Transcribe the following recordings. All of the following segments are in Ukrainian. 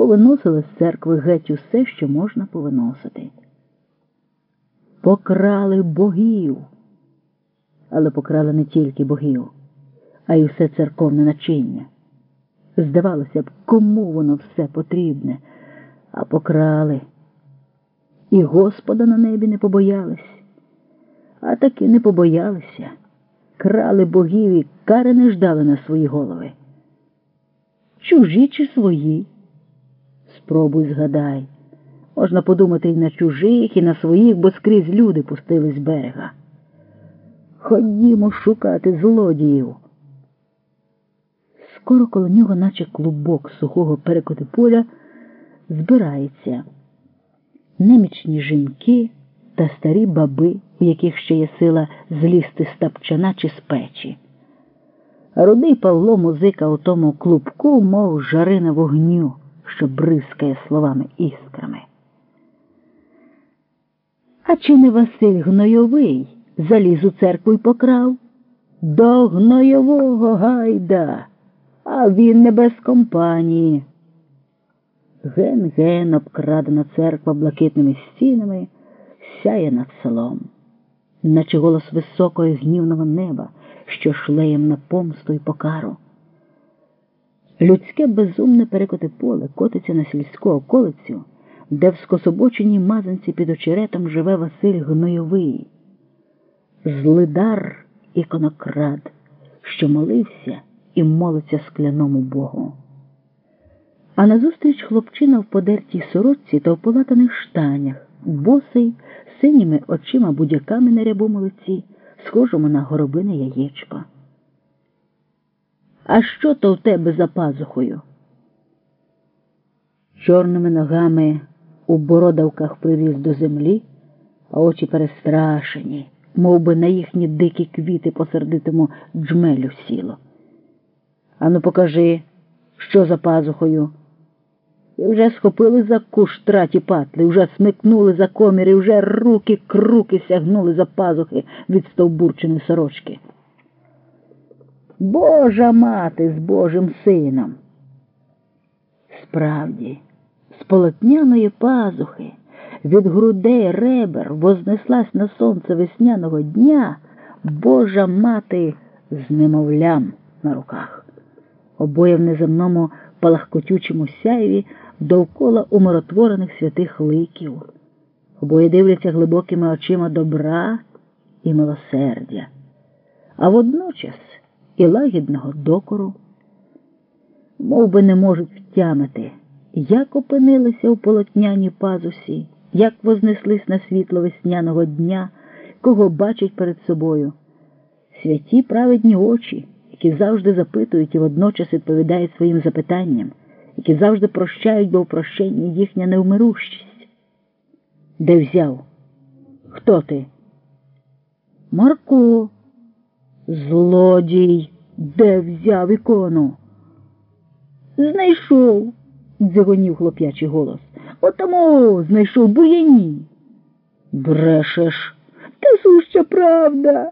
повиносили з церкви геть усе, що можна повиносити. Покрали богів, але покрали не тільки богів, а й усе церковне начиння. Здавалося б, кому воно все потрібне, а покрали. І Господа на небі не побоялись, а таки не побоялися, крали богів і кари не ждали на свої голови. Чужі чи свої? Спробуй згадай. Можна подумати і на чужих, і на своїх, бо скрізь люди пустили з берега. Ходімо шукати злодіїв. Скоро коло нього, наче клубок сухого перекоти поля, збирається немічні жінки та старі баби, у яких ще є сила злізти з тапчана чи з печі. Рудий Павло музика у тому клубку, мов жарина вогню, що бризкає словами іскрами. А чи не Василь Гнойовий заліз у церкву й покрав? До гнойового гайда, а він не без компанії. Ген-ген обкрадена церква блакитними стінами, сяє над селом, наче голос високого і гнівного неба, що шлеєм на помсту й покару. Людське безумне перекоте поле котиться на сільську околицю, де в скособоченій мазанці під очеретом живе Василь Гнойовий, злидар іконокрад, що молився і молиться скляному Богу. А назустріч хлопчина в подертій сорочці та в полатаних штанях, босий, синіми очима будяками на рябому лиці, схожому на горобине яєчко. А що то в тебе за пазухою? Чорними ногами у бородавках приріс до землі, а очі перестрашені, мов би на їхні дикі квіти по сердитому джмелю сіло. Ану, покажи, що за пазухою. І вже схопили за куш траті патли, вже смикнули за коміри, вже руки круки сягнули за пазухи від стовбурченої сорочки. Божа мати з Божим сином. Справді, з полотняної пазухи від грудей ребер вознеслась на сонце весняного дня Божа мати з немовлям на руках. Обоє в неземному палахкотючому сяєві довкола умиротворених святих ликів. Обоє дивляться глибокими очима добра і милосердя, а водночас і лагідного докору, Мов би не можуть втямити, як опинилися у полотняній пазусі, як вознеслись на світло весняного дня, кого бачать перед собою. Святі праведні очі, які завжди запитують і водночас відповідають своїм запитанням, які завжди прощають, бо в прощенні їхня невмирущість. Де взяв? Хто ти? Марко. Злодій, де взяв ікону? Знайшов, дзигонів хлоп'ячий голос. Отому знайшов буяні. Брешеш, та суща правда.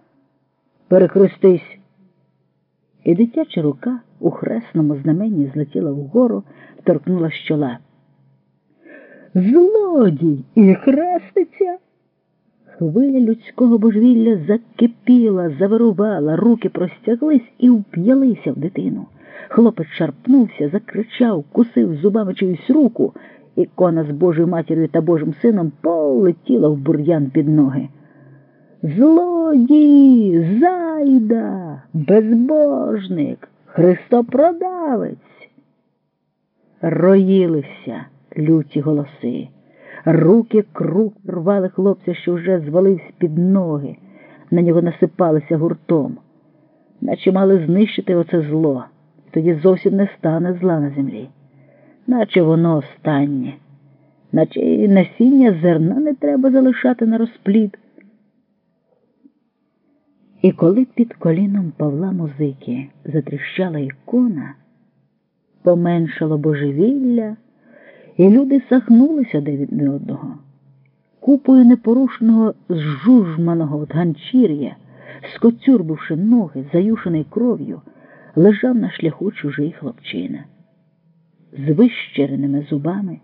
Перехрестись. І дитяча рука у хресному знаменні злетіла вгору, торкнула з чола. Злодій і хреститься. Хвиля людського божевілля закипіла, завирувала, руки простяглись і вп'ялися в дитину. Хлопець шарпнувся, закричав, кусив зубами чиюсь руку. Ікона з Божою матір'ю та Божим сином полетіла в бур'ян під ноги. Злодій, зайда, безбожник, христопродавець. Роїлися люті голоси. Руки круг рвали хлопця, що вже звалився під ноги, на нього насипалися гуртом, наче мали знищити оце зло, тоді зовсім не стане зла на землі, наче воно останнє, наче і насіння зерна не треба залишати на розплід. І коли під коліном Павла музики затріщала ікона, поменшало божевілля і люди сахнулися де від одного. Купою непорушного зжужманого от ганчір'я, скоцюрбивши ноги, заюшений кров'ю, лежав на шляху чужий хлопчина. з вищереними зубами.